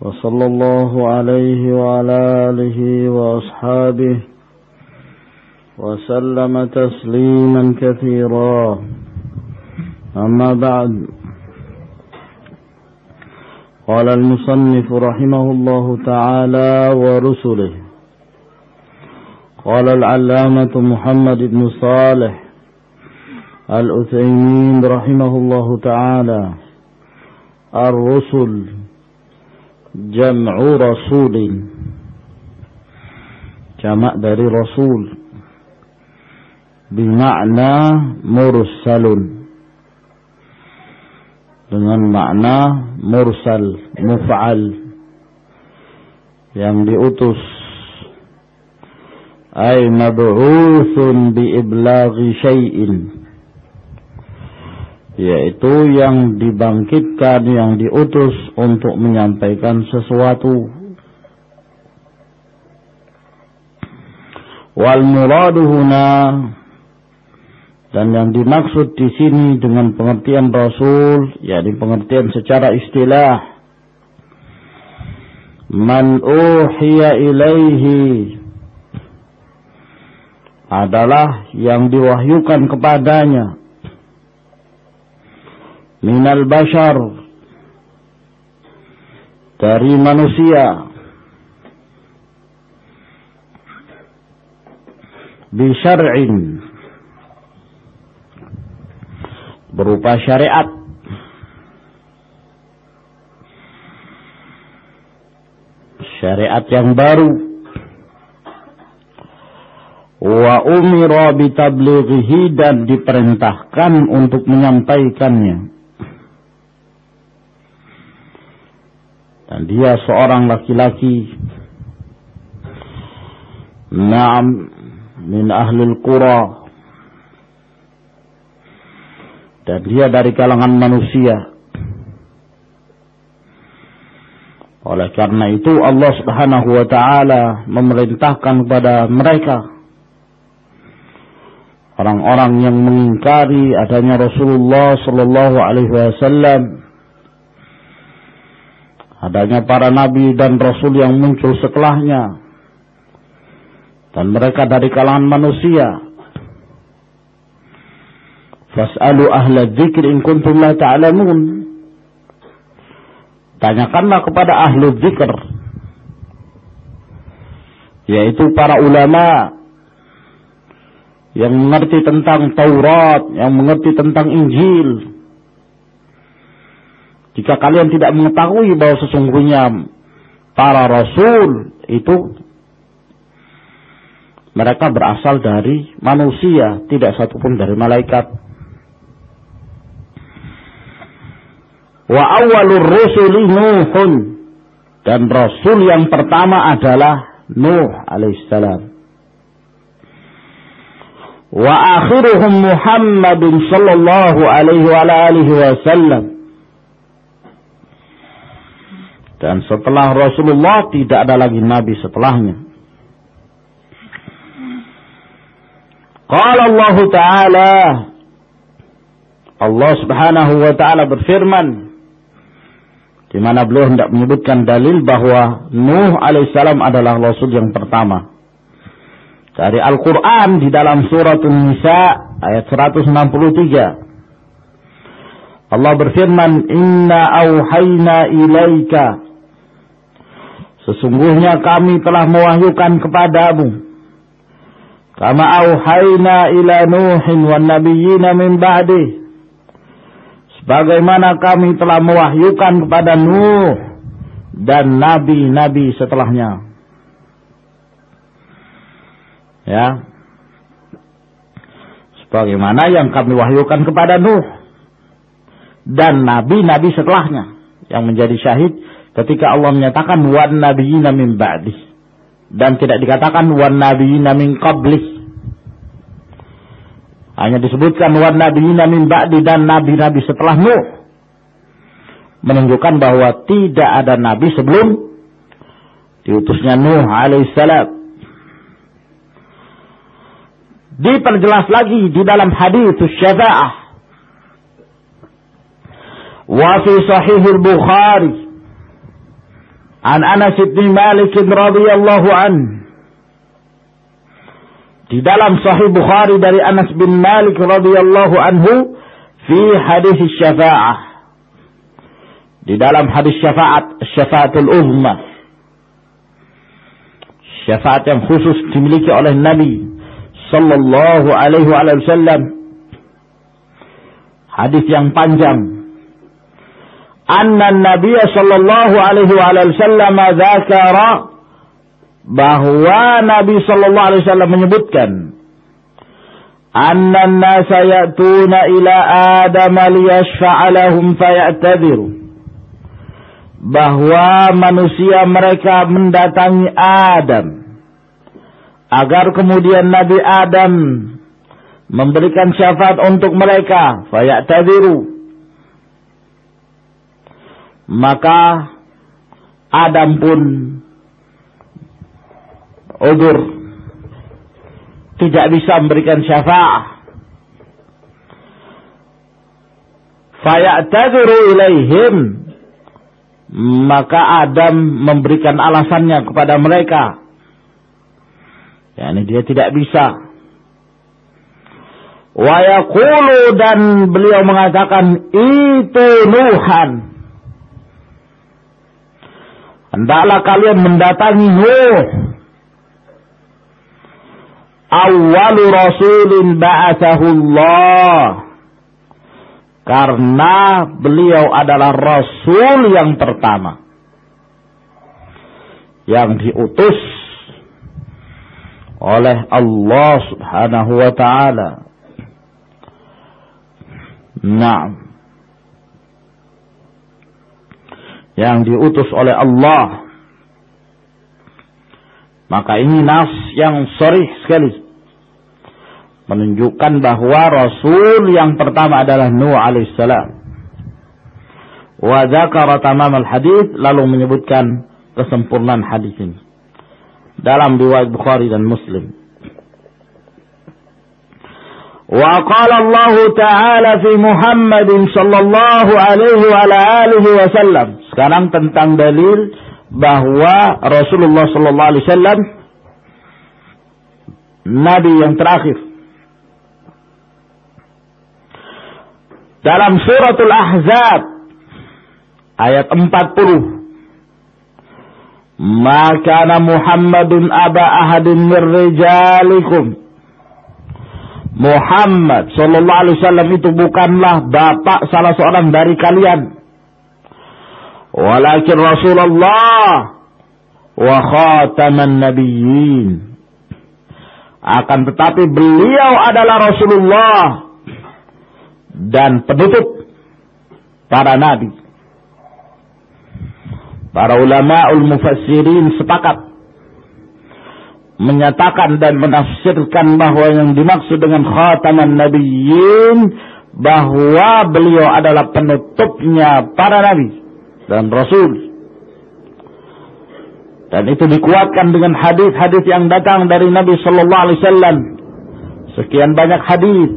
وصلى الله عليه وعلى آله وأصحابه وسلم تسليما كثيرا. أما بعد قال المصنف رحمه الله تعالى ورسله قال العلامة محمد بن صالح الأثيمين رحمه الله تعالى الرسل jam'u rasulin. Jamak dari rasul. Bimakna mursalun. Dengan makna mursal muf'al. Yang diutus. Ay mab'uthun bi iblaghi syai'in yaitu yang dibangkitkan, yang diutus untuk menyampaikan sesuatu. Wal muradu huna dan yang dimaksud di sini dengan pengertian Rasul, yakni pengertian secara istilah, man uhiya ilaihi adalah yang diwahyukan kepadanya minal bashar dari manusia. Bisyar'in berupa syariat. Syariat yang baru. Wa umira bitablighihi dan diperintahkan untuk menyampaikannya dan dia seorang laki-laki. Na'am min ahlul qura. Dan dia dari kalangan manusia. Oleh karena itu Allah Subhanahu wa taala memerintahkan kepada mereka. Orang-orang yang mengingkari adanya Rasulullah sallallahu alaihi wasallam adanya para nabi dan rasul yang muncul setelahnya. Dan mereka dari kalangan manusia. Fas'alu ahla dzikr in kuntum la ta'lamun. Tanyakanlah kepada ahlu dzikr. Yaitu para ulama yang mengerti tentang Taurat, yang mengerti tentang Injil, jika kalian tidak mengetahui bahwa sesungguhnya para rasul itu mereka berasal dari manusia, tidak satupun dari malaikat. Wa awalur rusuli Nuhun dan rasul yang pertama adalah Nuh alaihissalam. Wa akhiruhum Muhammadun sallallahu alaihi wa alihi wasallam Dan setelah Rasulullah tidak ada lagi nabi setelahnya. Qala Allah Ta'ala Allah Subhanahu wa taala berfirman di mana beliau hendak menyebutkan dalil bahwa Nuh alaihissalam adalah rasul yang pertama. Dari Al-Qur'an di dalam surat An-Nisa ayat 163. Allah berfirman, "Inna auhayna ilaika Sesungguhnya kami telah mewahyukan kepadamu. Kama auhayna ila Nuhin wa nabiyyina min ba'di. Sebagaimana kami telah mewahyukan kepada Nuh dan nabi-nabi setelahnya. Ya. Sebagaimana yang kami wahyukan kepada Nuh dan nabi-nabi setelahnya. yang menjadi syahid ketika Allah menyatakan wan nabiyina min ba'di dan tidak dikatakan wan nabiyina min qabli hanya disebutkan wan nabiyina min ba'di dan nabi-nabi setelah Nuh menunjukkan bahwa tidak ada nabi sebelum diutusnya Nuh alaihissalam. Diperjelas lagi di dalam hadis syafa'ah. Wa fi sahih Bukhari عن أنس بن مالك رضي الله عنه di dalam Sahih Bukhari dari Anas bin Malik radhiyallahu anhu fi hadis syafa'ah di dalam hadis syafaat syafaatul uzma syafaat yang khusus dimiliki oleh Nabi sallallahu alaihi wasallam hadis yang panjang anna Nabi sallallahu alaihi wasallam dzakara bahwa Nabi sallallahu alaihi wasallam menyebutkan anna an-nasa ya'tuna ila Adam liyashfa'a lahum fayatadhiru. Bahwa manusia mereka mendatangi Adam agar kemudian Nabi Adam memberikan syafaat untuk mereka fayatadhiru maka Adam pun udur. Tidak bisa memberikan syafaat. Fayatadhiru ilaihim. Maka Adam memberikan alasannya kepada mereka. Yakni dia tidak bisa. Wa dan beliau mengatakan itu Nuhan Hendaklah kalian mendatangi Nuh. Awalu rasulin ba'athahullah. Karena beliau adalah rasul yang pertama. Yang diutus oleh Allah subhanahu wa ta'ala. Nah. Yang diutus oleh Allah. Maka ini nas yang sorry sekali. Menunjukkan bahwa Rasul yang pertama adalah Nuh alaihissalam. Wa zakara tamam al-hadith lalu menyebutkan kesempurnaan hadis ini. Dalam riwayat Bukhari dan Muslim. وقال الله تعالى في محمد صلى الله عليه وعلى آله وسلم sekarang tentang dalil bahwa Rasulullah sallallahu alaihi wasallam nabi yang terakhir dalam suratul ahzab ayat 40 maka Muhammadun aba ahadin min rijalikum Muhammad Sallallahu Alaihi Wasallam itu bukanlah bapak salah seorang dari kalian. Walakin Rasulullah wa khataman nabiyyin. Akan tetapi beliau adalah Rasulullah dan penutup para nabi. Para ulama ul mufassirin sepakat menyatakan dan menafsirkan bahwa yang dimaksud dengan khataman nabiyyin bahwa beliau adalah penutupnya para nabi dan rasul. Dan itu dikuatkan dengan hadis-hadis yang datang dari Nabi sallallahu alaihi wasallam. Sekian banyak hadis.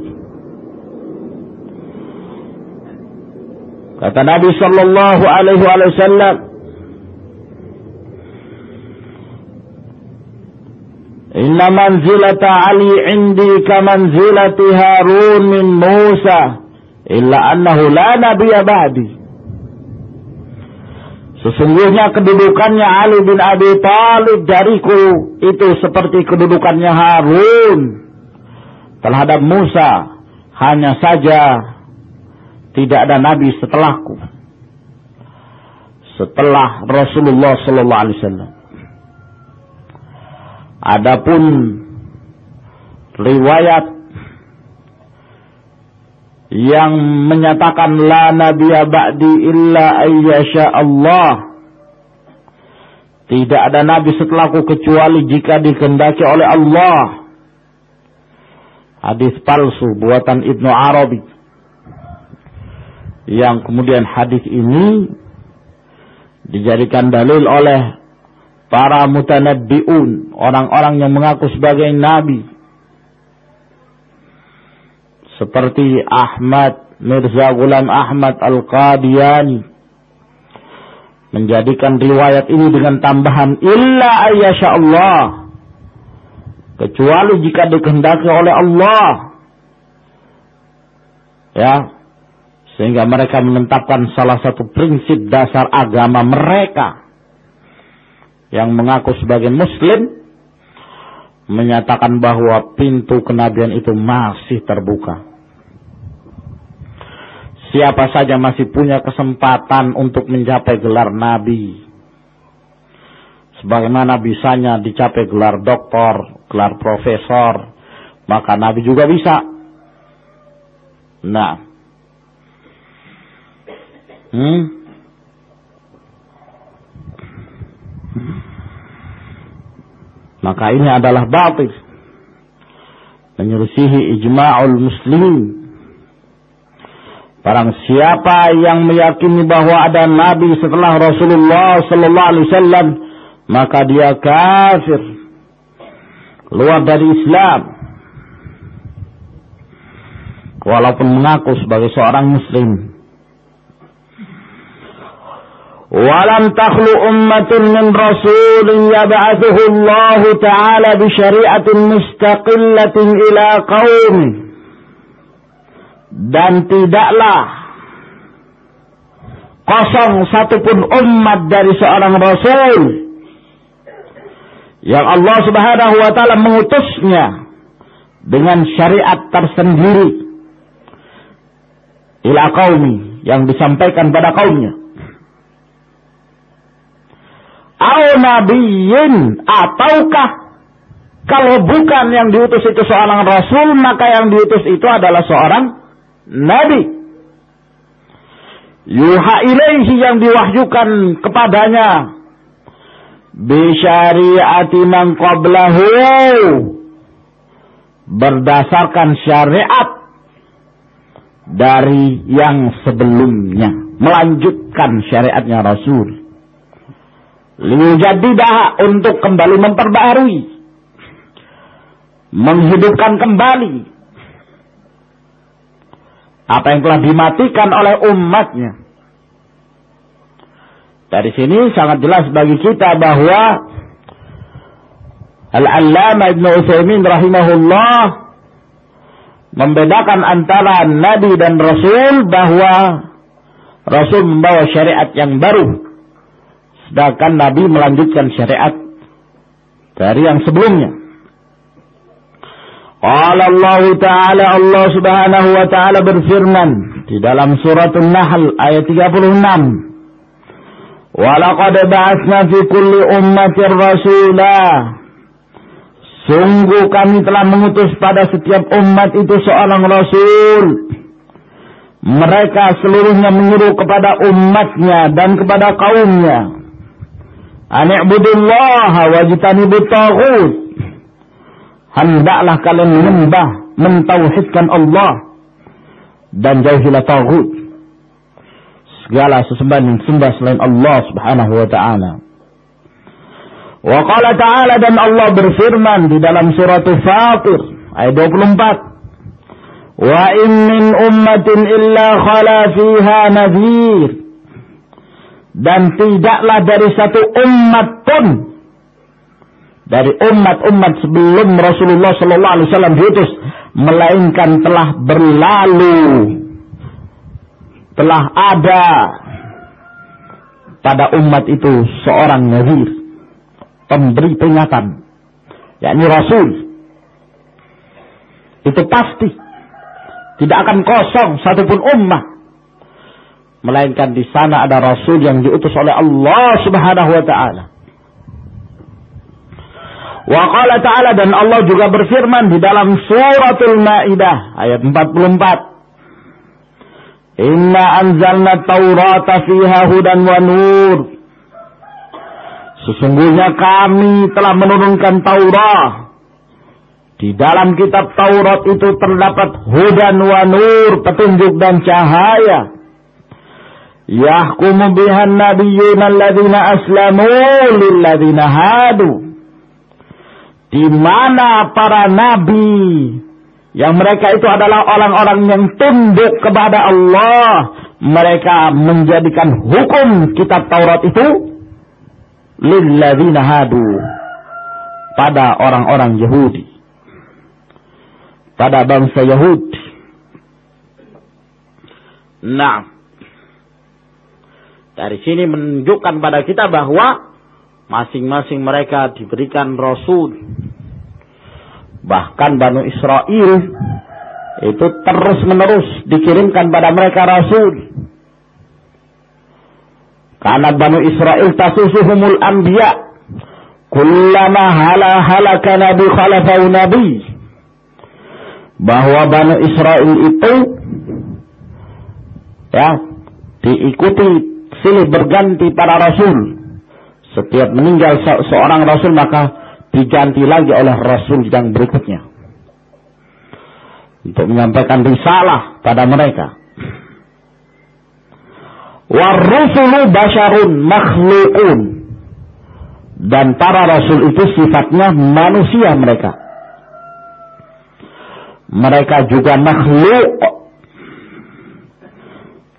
Kata Nabi sallallahu alaihi wasallam, Inna manzilata Ali indi kamanzilati Harun min Musa illa annahu la nabiyya ba'di. Sesungguhnya kedudukannya Ali bin Abi Thalib dariku itu seperti kedudukannya Harun terhadap Musa. Hanya saja tidak ada nabi setelahku. Setelah Rasulullah sallallahu alaihi wasallam. Adapun riwayat yang menyatakan la nabiyya ba'di illa ayyasha Allah. Tidak ada nabi setelahku kecuali jika dikehendaki oleh Allah. Hadis palsu buatan Ibnu Arabi. Yang kemudian hadis ini dijadikan dalil oleh para mutanabbi'un, orang-orang yang mengaku sebagai nabi. Seperti Ahmad Mirza Ghulam Ahmad Al-Qadiani menjadikan riwayat ini dengan tambahan illa ayyasha Allah kecuali jika dikehendaki oleh Allah. Ya. Sehingga mereka menetapkan salah satu prinsip dasar agama mereka yang mengaku sebagai muslim menyatakan bahwa pintu kenabian itu masih terbuka Siapa saja masih punya kesempatan untuk mencapai gelar nabi. Sebagaimana bisanya dicapai gelar doktor, gelar profesor, maka nabi juga bisa. Nah. Hmm? Maka ini adalah batil. Menyelisihi ijma'ul muslimin Barang siapa yang meyakini bahwa ada nabi setelah Rasulullah sallallahu alaihi wasallam, maka dia kafir. Keluar dari Islam. Walaupun mengaku sebagai seorang muslim. ولم تخلو أمة من رسول يبعثه الله تعالى بشريعة مستقلة إلى قومه dan tidaklah kosong satupun umat dari seorang rasul yang Allah Subhanahu wa taala mengutusnya dengan syariat tersendiri ila qaumi yang disampaikan pada kaumnya au nabiyyin ataukah kalau bukan yang diutus itu seorang rasul maka yang diutus itu adalah seorang Nabi. Yuha ilaihi yang diwahyukan kepadanya. Bisyariati man qablahu. Berdasarkan syariat dari yang sebelumnya. Melanjutkan syariatnya Rasul. Liyujadidah untuk kembali memperbarui. Menghidupkan kembali apa yang telah dimatikan oleh umatnya. Dari sini sangat jelas bagi kita bahwa Al-Allama Ibn Uthaymin rahimahullah membedakan antara Nabi dan Rasul bahwa Rasul membawa syariat yang baru. Sedangkan Nabi melanjutkan syariat dari yang sebelumnya. Allah Ta'ala Allah Subhanahu wa taala berfirman di dalam surat An-Nahl ayat 36. Wa laqad ba'atsna fi kulli ummatin rasula. Sungguh kami telah mengutus pada setiap umat itu seorang rasul. Mereka seluruhnya menyuruh kepada umatnya dan kepada kaumnya. Ani'budullah wajtanibut taghut hendaklah kalian menyembah, mentauhidkan Allah dan jauhilah tagut. Segala sesembahan yang sembah selain Allah Subhanahu wa taala. Wa qala ta'ala dan Allah berfirman di dalam surat Fatir ayat 24. Wa in min ummatin illa khala fiha nadhir. Dan tidaklah dari satu umat pun dari umat-umat sebelum Rasulullah Sallallahu Alaihi Wasallam diutus, melainkan telah berlalu, telah ada pada umat itu seorang nazir, pemberi peringatan, yakni Rasul. Itu pasti tidak akan kosong satupun ummah, melainkan di sana ada Rasul yang diutus oleh Allah Subhanahu Wa Taala Wa qala ta'ala dan Allah juga berfirman di dalam suratul Maidah ayat 44. Inna anzalna Taurata fiha hudan wa nur. Sesungguhnya kami telah menurunkan Taurat. Di dalam kitab Taurat itu terdapat hudan wa nur, petunjuk dan cahaya. Yahkumu bihan nabiyyuna alladhina aslamu lilladhina hadu. Di mana para nabi yang mereka itu adalah orang-orang yang tunduk kepada Allah. Mereka menjadikan hukum kitab Taurat itu lilladzina hadu pada orang-orang Yahudi. Pada bangsa Yahudi. Nah, dari sini menunjukkan pada kita bahwa masing-masing mereka diberikan rasul Bahkan Banu Israel itu terus menerus dikirimkan pada mereka Rasul. Karena Banu Israel tasusuhumul anbiya. Kullama hala halaka nabi khalafau nabi. Bahwa Banu Israel itu ya diikuti silih berganti para rasul. Setiap meninggal seorang rasul maka diganti lagi oleh Rasul yang berikutnya. Untuk menyampaikan risalah pada mereka. Warusulu basyarun makhlukun. Dan para Rasul itu sifatnya manusia mereka. Mereka juga makhluk.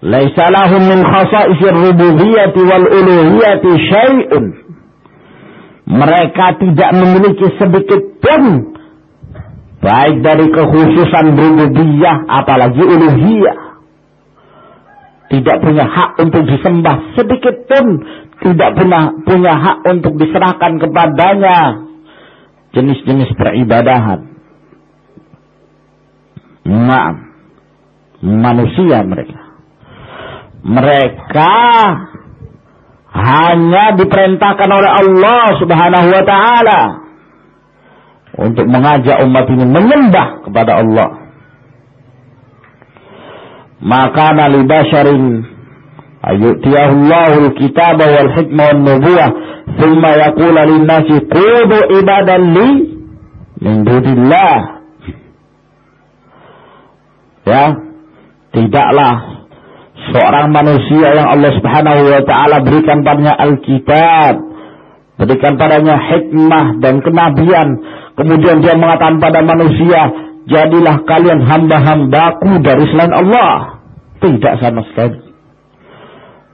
Laisa lahum min khasa'isir rububiyyati wal uluhiyyati syai'un. Mereka tidak memiliki sedikit pun baik dari kekhususan rububiyah apalagi uluhiyah tidak punya hak untuk disembah sedikit pun tidak punya punya hak untuk diserahkan kepadanya. Jenis-jenis peribadahan. Nah manusia mereka mereka hanya diperintahkan oleh Allah Subhanahu wa taala untuk mengajak umat ini menyembah kepada Allah. Maka nabi basharin ayutiyahu Allahul kitab wal hikmah wal nubuwah thumma yaqulu lin nasi qudu ibadan li min dunillah. Ya, tidaklah seorang manusia yang Allah Subhanahu wa taala berikan padanya Alkitab, berikan padanya hikmah dan kenabian, kemudian dia mengatakan pada manusia, "Jadilah kalian hamba-hambaku dari selain Allah." Tidak sama sekali.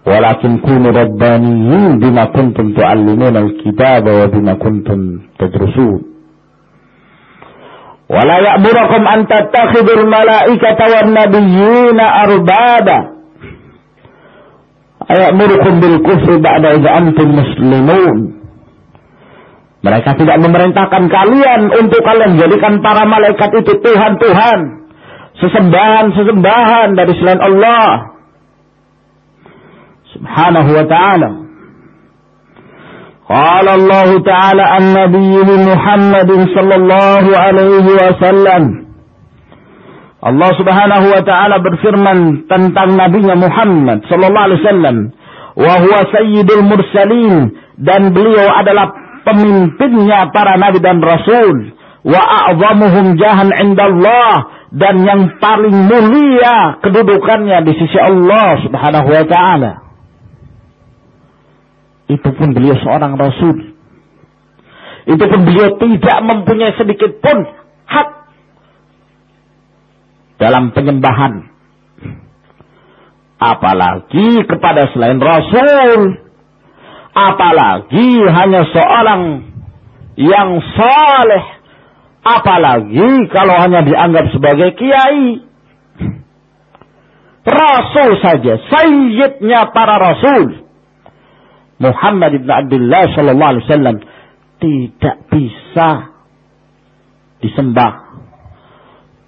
Walakin kunu rabbaniyin bima kuntum tu'allimuna al-kitab wa bima kuntum tadrusun. ولا يأمركم أن تتخذوا الملائكة والنبيين أربابا ayamurukum bil kufri ba'da idza antum muslimun. Mereka tidak memerintahkan kalian untuk kalian jadikan para malaikat itu Tuhan-Tuhan. Sesembahan-sesembahan dari selain Allah. Subhanahu wa ta'ala. قال الله تعالى عن نبيه محمد صلى الله عليه وسلم Allah Subhanahu wa taala berfirman tentang nabinya Muhammad sallallahu alaihi wasallam, "Wa huwa sayyidul mursalin" dan beliau adalah pemimpinnya para nabi dan rasul, wa a'zamuhum jahan indallah dan yang paling mulia kedudukannya di sisi Allah Subhanahu wa taala. Itu pun beliau seorang rasul. Itu pun beliau tidak mempunyai sedikit pun dalam penyembahan. Apalagi kepada selain Rasul. Apalagi hanya seorang yang saleh. Apalagi kalau hanya dianggap sebagai kiai. Rasul saja, sayyidnya para rasul. Muhammad ibn Abdullah sallallahu alaihi tidak bisa disembah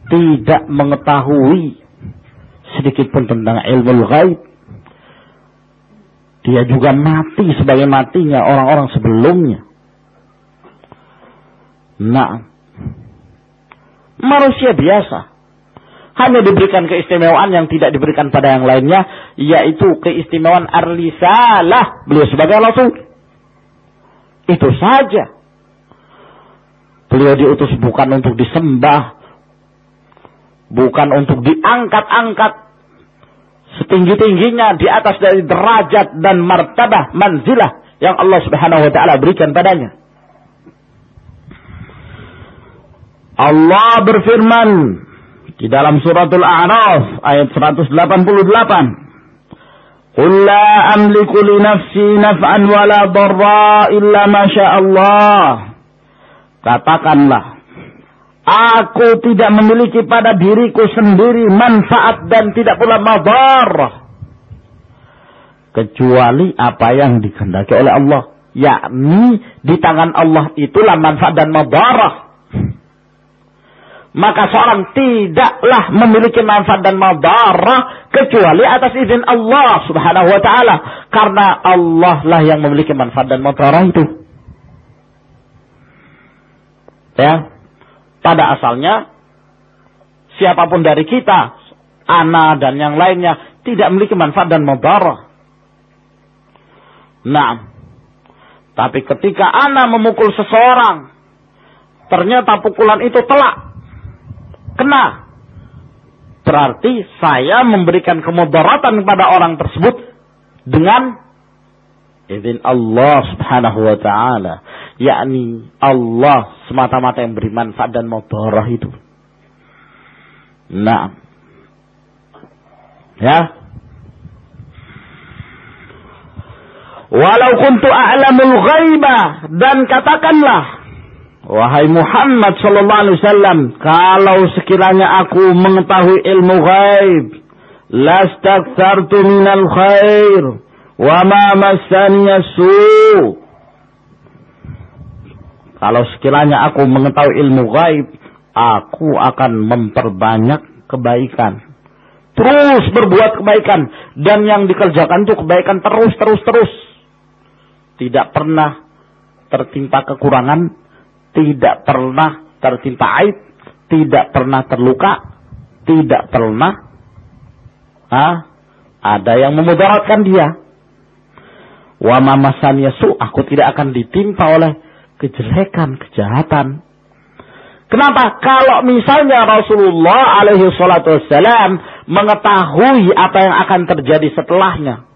tidak mengetahui sedikit pun tentang ilmu gaib. Dia juga mati sebagai matinya orang-orang sebelumnya. Nah, manusia biasa. hanya diberikan keistimewaan yang tidak diberikan pada yang lainnya, yaitu keistimewaan ar-risalah beliau sebagai rasul. Itu saja. Beliau diutus bukan untuk disembah, bukan untuk diangkat-angkat setinggi-tingginya di atas dari derajat dan martabah manzilah yang Allah Subhanahu wa taala berikan padanya. Allah berfirman di dalam suratul A'raf ayat 188. Qul la amliku li nafsi naf'an wa la dharra illa. Katakanlah, aku tidak memiliki pada diriku sendiri manfaat dan tidak pula madar. Kecuali apa yang dikehendaki oleh Allah. Yakni di tangan Allah itulah manfaat dan madarah maka seorang tidaklah memiliki manfaat dan madarah kecuali atas izin Allah Subhanahu wa taala karena Allah lah yang memiliki manfaat dan madarah itu. Ya. Pada asalnya siapa pun dari kita, ana dan yang lainnya tidak memiliki manfaat dan madarah. Nah, tapi ketika ana memukul seseorang, ternyata pukulan itu telak kena. Berarti saya memberikan kemudaratan kepada orang tersebut dengan izin Allah subhanahu wa ta'ala. Yakni Allah semata-mata yang beri manfaat dan mudarat itu. Nah. Ya. Walau kuntu a'lamul ghaibah dan katakanlah Wahai Muhammad sallallahu alaihi wasallam, kalau sekiranya aku mengetahui ilmu ghaib, lastakthartu minal khair wa ma massaniya su. Kalau sekiranya aku mengetahui ilmu gaib, aku akan memperbanyak kebaikan. Terus berbuat kebaikan dan yang dikerjakan itu kebaikan terus terus terus. Tidak pernah tertimpa kekurangan tidak pernah tertimpa aib, tidak pernah terluka, tidak pernah ah, ada yang memudaratkan dia. Wa mamasan yasu, aku tidak akan ditimpa oleh kejelekan, kejahatan. Kenapa? Kalau misalnya Rasulullah alaihi salatu wassalam mengetahui apa yang akan terjadi setelahnya.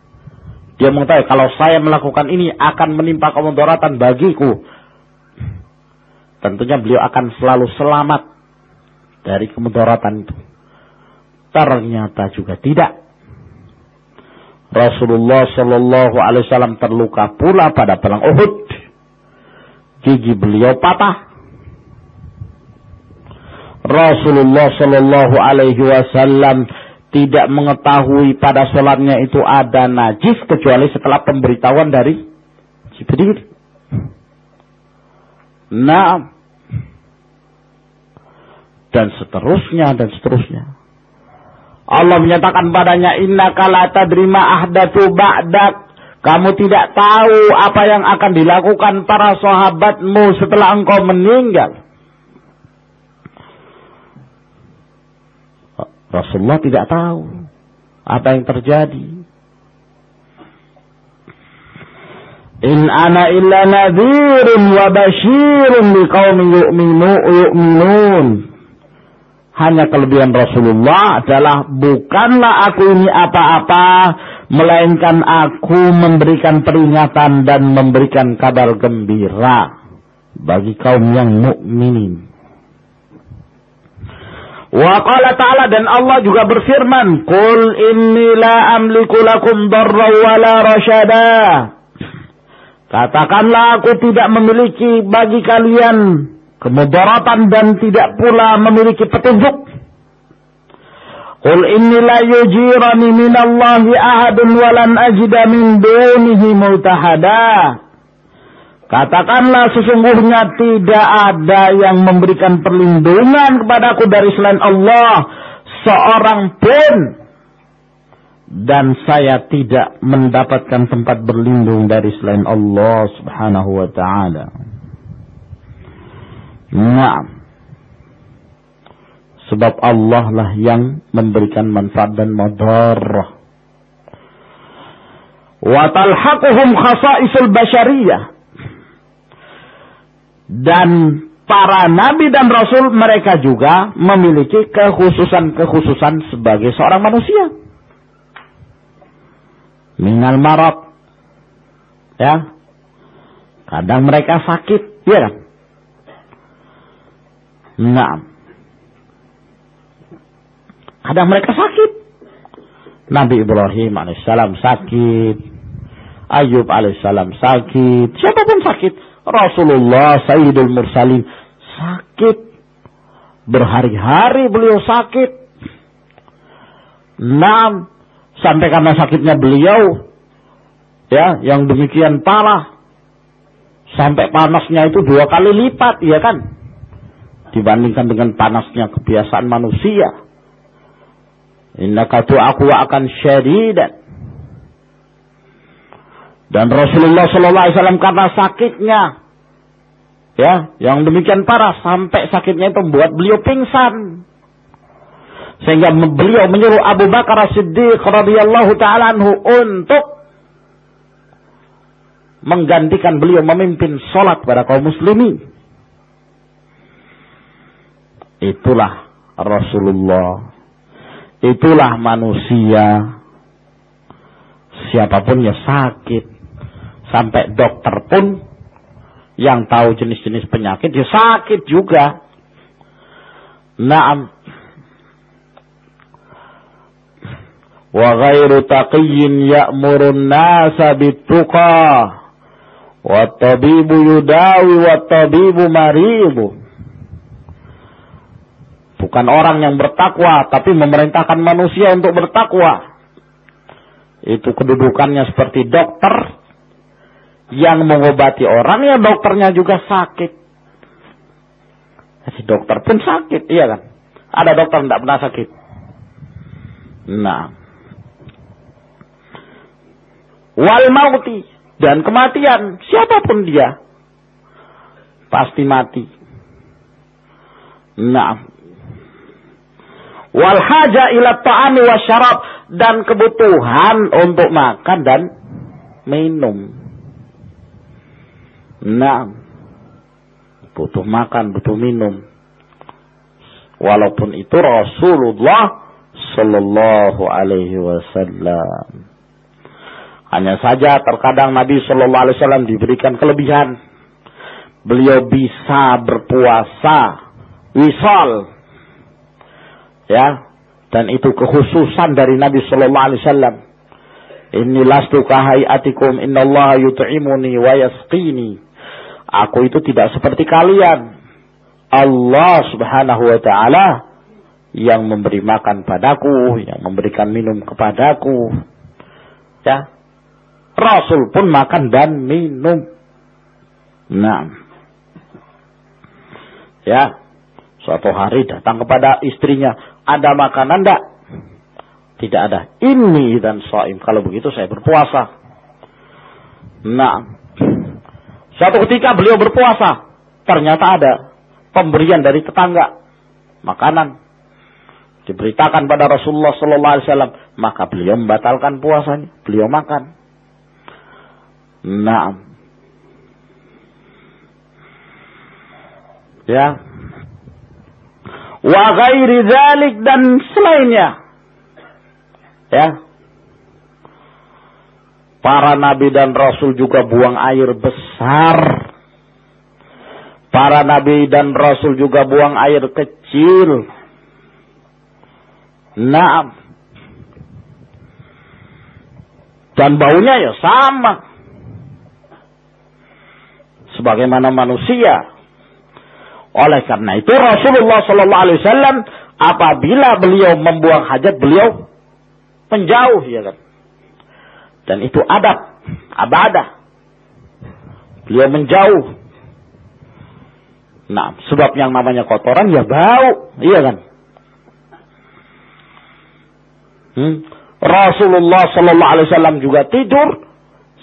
Dia mengetahui kalau saya melakukan ini akan menimpa kemudaratan bagiku tentunya beliau akan selalu selamat dari kemudaratan itu. Ternyata juga tidak. Rasulullah Shallallahu Alaihi Wasallam terluka pula pada perang Uhud. Gigi beliau patah. Rasulullah Shallallahu Alaihi Wasallam tidak mengetahui pada sholatnya itu ada najis kecuali setelah pemberitahuan dari Jibril. Nah, dan seterusnya dan seterusnya. Allah menyatakan padanya inna la tadrima ahdatu ba'dak. Kamu tidak tahu apa yang akan dilakukan para sahabatmu setelah engkau meninggal. Rasulullah tidak tahu apa yang terjadi. In ana illa nadhirun wa bashirun liqaumin yu'minun hanya kelebihan Rasulullah adalah bukanlah aku ini apa-apa melainkan aku memberikan peringatan dan memberikan kabar gembira bagi kaum yang mukminin. Wa qala ta'ala dan Allah juga berfirman, "Qul inni la amliku lakum darra wa la rasyada." Katakanlah aku tidak memiliki bagi kalian kemudaratan dan tidak pula memiliki petunjuk. Qul inni la yujirani minallahi ahadun walan ajida min dunihi multahada. Katakanlah sesungguhnya tidak ada yang memberikan perlindungan kepadaku dari selain Allah seorang pun dan saya tidak mendapatkan tempat berlindung dari selain Allah Subhanahu wa taala. Nah. Sebab Allah lah yang memberikan manfaat dan madarah. Wa talhaquhum khasa'isul basyariyah. Dan para nabi dan rasul mereka juga memiliki kekhususan-kekhususan sebagai seorang manusia. Minal marad. Ya. Kadang mereka sakit, ya kan? Nah, Kadang mereka sakit. Nabi Ibrahim alaihissalam sakit. Ayub alaihissalam sakit. Siapa pun sakit. Rasulullah Sayyidul Mursalin sakit. Berhari-hari beliau sakit. Enam. Sampai karena sakitnya beliau. Ya, yang demikian parah. Sampai panasnya itu dua kali lipat, ya kan? Dibandingkan dengan panasnya kebiasaan manusia. Innaka tu'aku akan syadidan. Dan Rasulullah Sallallahu Alaihi Wasallam karena sakitnya, ya, yang demikian parah sampai sakitnya itu membuat beliau pingsan. Sehingga beliau menyuruh Abu Bakar Siddiq radhiyallahu taala anhu untuk menggantikan beliau memimpin sholat pada kaum muslimin. Itulah Rasulullah Itulah manusia. Siapa pun ya sakit. Sampai dokter pun yang tahu jenis-jenis penyakit dia sakit juga. Naam. Wa ghairu taqiyyin ya'murun nasa bituqa. Wa tabibu yudawi wa tabibu maribu bukan orang yang bertakwa, tapi memerintahkan manusia untuk bertakwa. Itu kedudukannya seperti dokter yang mengobati orang, ya dokternya juga sakit. Si dokter pun sakit, iya kan? Ada dokter tidak pernah sakit. Nah. Wal mauti dan kematian, siapa pun dia pasti mati. Nah, wal haja ila ta'ami wa syarab dan kebutuhan untuk makan dan minum. Nah, butuh makan, butuh minum. Walaupun itu Rasulullah Sallallahu Alaihi Wasallam. Hanya saja terkadang Nabi Sallallahu Alaihi Wasallam diberikan kelebihan. Beliau bisa berpuasa wisal ya dan itu kekhususan dari Nabi Shallallahu Alaihi Wasallam. Ini lastu kahayatikum innallaha yut'imuni wa yasqini. Aku itu tidak seperti kalian. Allah Subhanahu wa taala yang memberi makan padaku, yang memberikan minum kepadaku. Ya. Rasul pun makan dan minum. Nah. Ya. Suatu hari datang kepada istrinya, ada makanan enggak? Tidak ada. Ini dan soim. Kalau begitu saya berpuasa. Nah, suatu ketika beliau berpuasa, ternyata ada pemberian dari tetangga makanan diberitakan pada Rasulullah Sallallahu Alaihi Wasallam, maka beliau membatalkan puasanya, beliau makan. Nah, ya, wa ghairi dzalik dan selainnya. Ya. Para nabi dan rasul juga buang air besar. Para nabi dan rasul juga buang air kecil. Naam. Dan baunya ya sama. Sebagaimana manusia oleh karena itu Rasulullah Sallallahu Alaihi Wasallam apabila beliau membuang hajat beliau menjauh ya kan. Dan itu adab, abadah. Beliau menjauh. Nah, sebab yang namanya kotoran ya bau, iya kan? Hmm? Rasulullah Sallallahu Alaihi Wasallam juga tidur,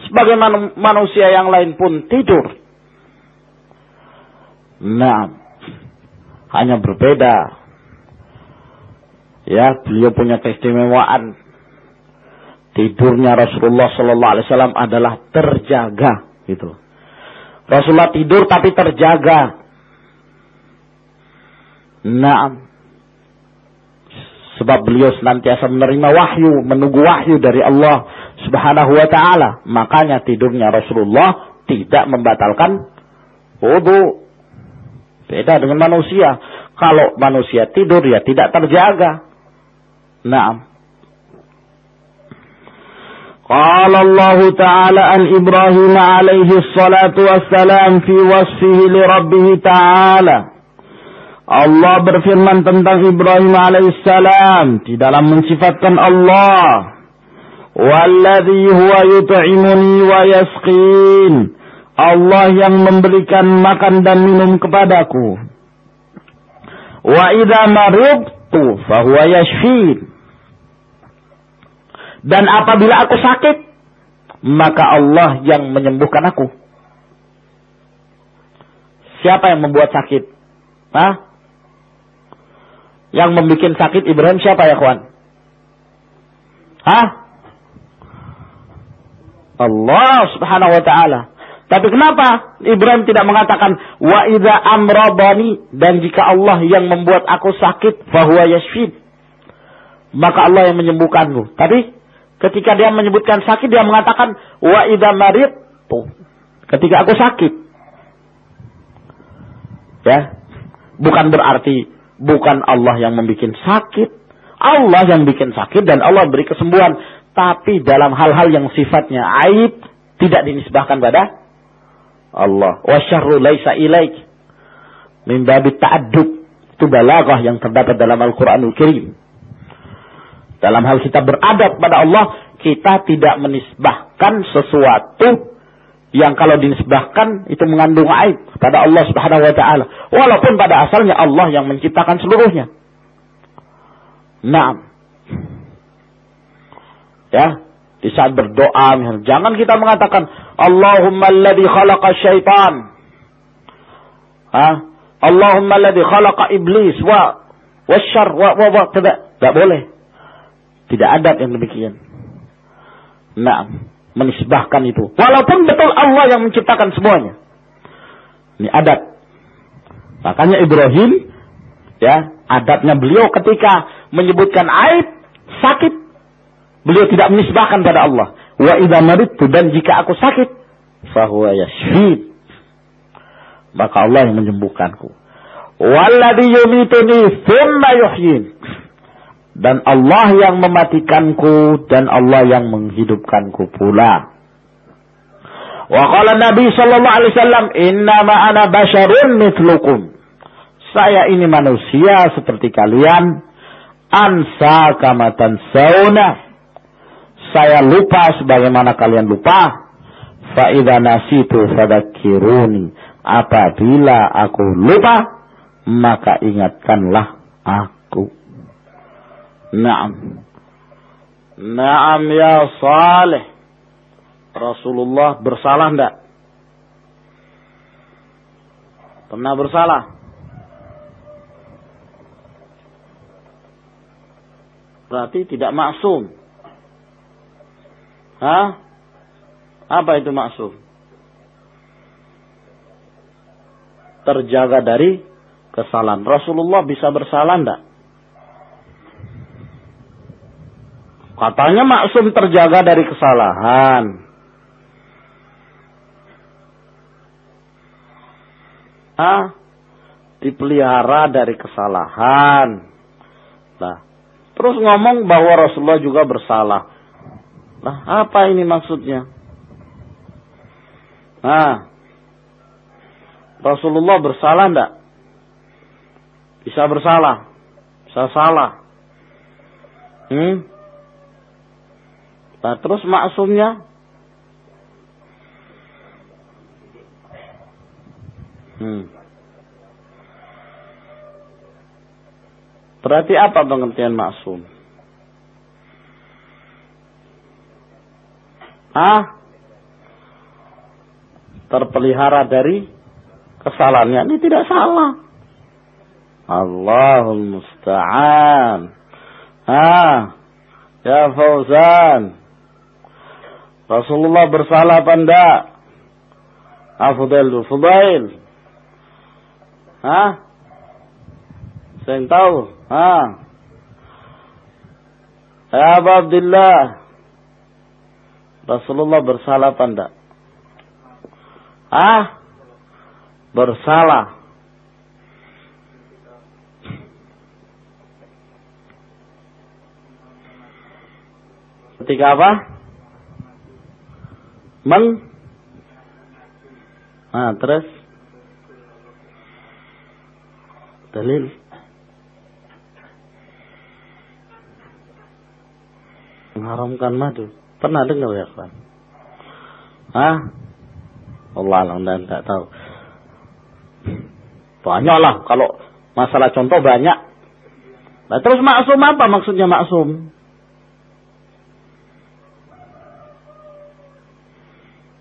sebagaimana manusia yang lain pun tidur. Nah, hanya berbeda Ya, beliau punya keistimewaan. Tidurnya Rasulullah Sallallahu Alaihi Wasallam adalah terjaga, gitu. Rasulullah tidur tapi terjaga. Nah, sebab beliau senantiasa menerima wahyu, menunggu wahyu dari Allah Subhanahu wa taala. Makanya tidurnya Rasulullah tidak membatalkan wudhu. Beda dengan manusia. Kalau manusia tidur ya tidak terjaga. Naam. Qala Allah Ta'ala an Ibrahim alaihi salatu wassalam fi wasfihi li Ta'ala. Allah berfirman tentang Ibrahim alaihissalam di dalam mensifatkan Allah. Walladhi huwa yut'imuni wa. Allah yang memberikan makan dan minum kepadaku. Wa idza maridtu fahuwa yashfin. Dan apabila aku sakit, maka Allah yang menyembuhkan aku. Siapa yang membuat sakit? Hah? Yang membuat sakit Ibrahim siapa ya kawan? Hah? Allah subhanahu wa ta'ala. Tapi kenapa Ibrahim tidak mengatakan wa idza amradani dan jika Allah yang membuat aku sakit fahuwa yashfid maka Allah yang menyembuhkanku. Tapi Ketika dia menyebutkan sakit, dia mengatakan wa idza tuh Ketika aku sakit. Ya. Bukan berarti bukan Allah yang membuat sakit. Allah yang bikin sakit dan Allah beri kesembuhan. Tapi dalam hal-hal yang sifatnya aib tidak dinisbahkan pada Allah. Wa syarru laisa ilaik. Min babit ta'addub. Itu balaghah yang terdapat dalam Al-Quranul Karim. Dalam hal kita beradab pada Allah, kita tidak menisbahkan sesuatu yang kalau dinisbahkan itu mengandung aib pada Allah Subhanahu wa taala. Walaupun pada asalnya Allah yang menciptakan seluruhnya. Nah. Ya, di saat berdoa jangan kita mengatakan Allahumma alladhi khalaqa syaitan. Ha? Allahumma alladhi khalaqa iblis wa wasyar wa wa, wa tidak. Tidak boleh. Tidak ada yang demikian. Nah, menisbahkan itu. Walaupun betul Allah yang menciptakan semuanya. Ini adat. Makanya Ibrahim, ya, adatnya beliau ketika menyebutkan aib, sakit, beliau tidak menisbahkan pada Allah. Wa idza maridtu dan jika aku sakit, fahuwa yashfid. Maka Allah yang menyembuhkanku. Walladhi yumituni thumma yuhyin dan Allah yang mematikanku dan Allah yang menghidupkanku pula. Wa qala Nabi sallallahu alaihi wasallam, "Innama ana basyarun mithlukum." Saya ini manusia seperti kalian. Ansa kamatan sauna. Saya lupa sebagaimana kalian lupa. Fa idza nasitu fadzakiruni. Apabila aku lupa, maka ingatkanlah aku. Naam. Naam ya Saleh. Rasulullah bersalah enggak? Pernah bersalah? Berarti tidak maksum. Hah? Apa itu maksum? Terjaga dari kesalahan. Rasulullah bisa bersalah enggak? Katanya maksum terjaga dari kesalahan. Ah, dipelihara dari kesalahan. Nah, terus ngomong bahwa Rasulullah juga bersalah. Nah, apa ini maksudnya? Nah, Rasulullah bersalah enggak? Bisa bersalah. Bisa salah. Hmm? Nah, terus maksumnya hmm. Berarti apa pengertian maksum? Ah? Terpelihara dari kesalahannya. Ini tidak salah. Allahul musta'an. Ah, ya Fauzan. Rasulullah bersalah apa enggak? Afdal Fudail. Hah? Saya tahu. Hah? Ya Abu Abdullah. Rasulullah bersalah apa enggak? Ah? Bersalah. Ketika apa? Meng Nah, terus dalil mengharamkan madu. Pernah dengar ya, kan? Hah? Allah alam dan tak tahu. Banyak lah kalau masalah contoh banyak. Nah, terus maksum apa maksudnya maksum?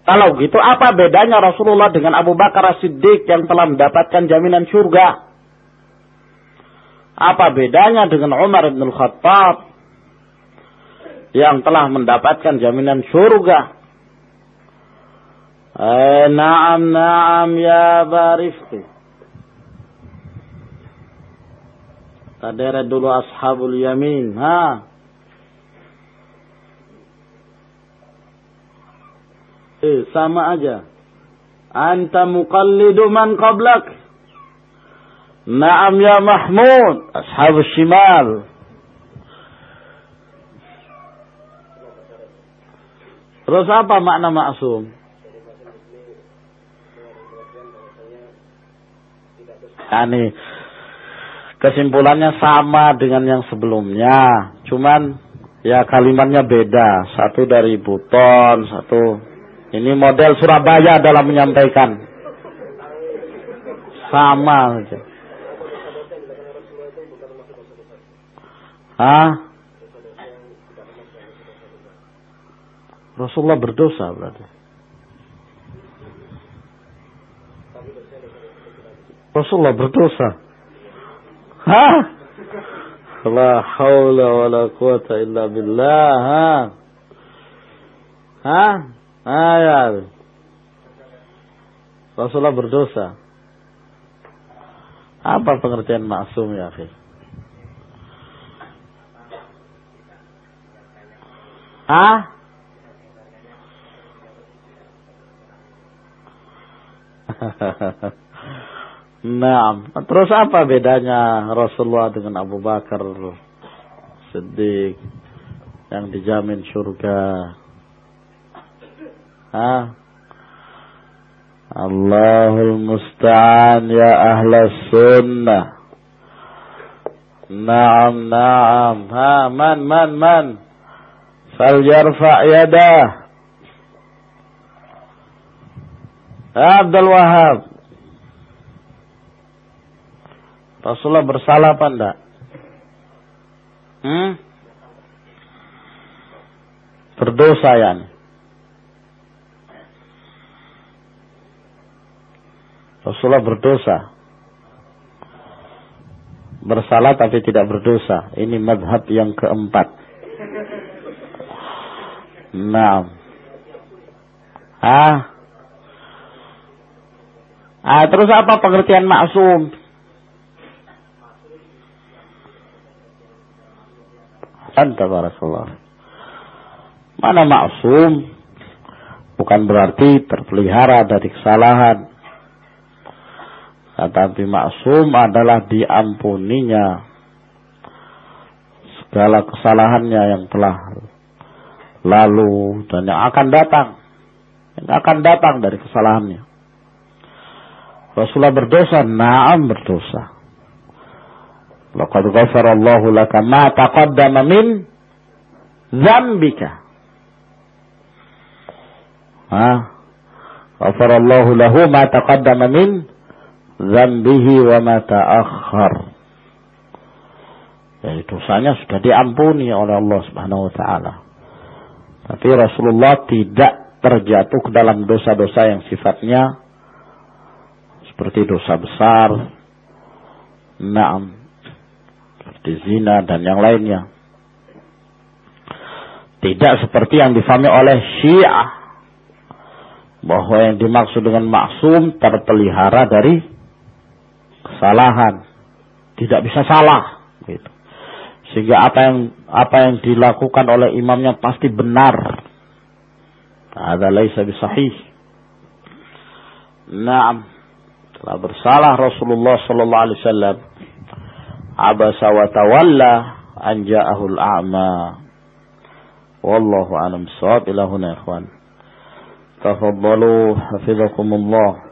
Kalau gitu apa bedanya Rasulullah dengan Abu Bakar As-Siddiq yang telah mendapatkan jaminan surga? Apa bedanya dengan Umar bin Khattab yang telah mendapatkan jaminan surga? Eh, naam, naam ya barifki. Tadere dulu ashabul yamin. Ha? Eh, sama aja. Anta muqallidu man qablak. Naam ya Mahmud. Ashab shimal. Terus apa makna maksum? Ini kesimpulannya sama dengan yang sebelumnya. Cuman ya kalimatnya beda. Satu dari Buton, satu ini model Surabaya dalam menyampaikan. Sama saja. Hah? Rasulullah berdosa berarti. Rasulullah berdosa. Hah? La haula wa la quwata illa billah. Hah? Hah? Ayat. Rasulullah berdosa. Apa pengertian maksum ya, Fi? Hah? Nah, terus apa bedanya Rasulullah dengan Abu Bakar Siddiq yang dijamin surga? Hah? Allahul musta'an ya ahlas sunnah. Naam, naam. Ha, man, man, man. Fal yarfa' yadah. Abdul Wahab. Rasulullah bersalah apa enggak? Hmm? Berdosa ya. Rasulullah berdosa. Bersalah tapi tidak berdosa. Ini madhab yang keempat. Nah. Ah. Ah, terus apa pengertian maksum? Anta Rasulullah. Mana maksum? Bukan berarti terpelihara dari kesalahan. Tetapi maksum adalah diampuninya segala kesalahannya yang telah lalu dan yang akan datang. Yang akan datang dari kesalahannya. Rasulullah berdosa, na'am berdosa. Laqad ghafara Allahu laka ma taqaddama min dzambika. Ha? Ghafara Allahu lahu ma taqaddama min zambihi wa ma ta'akhkhar. Jadi dosanya sudah diampuni oleh Allah Subhanahu wa taala. Tapi Rasulullah tidak terjatuh ke dalam dosa-dosa yang sifatnya seperti dosa besar, naam, seperti zina dan yang lainnya. Tidak seperti yang difahami oleh Syiah. Bahwa yang dimaksud dengan maksum terpelihara dari kesalahan. Tidak bisa salah. Gitu. Sehingga apa yang apa yang dilakukan oleh imamnya pasti benar. Ada laisa bisahih. Naam telah bersalah Rasulullah sallallahu alaihi wasallam. Abasa wa tawalla an ja'ahul a'ma. Wallahu alam bissawab ila huna ikhwan. Tafaddalu hafizakumullah.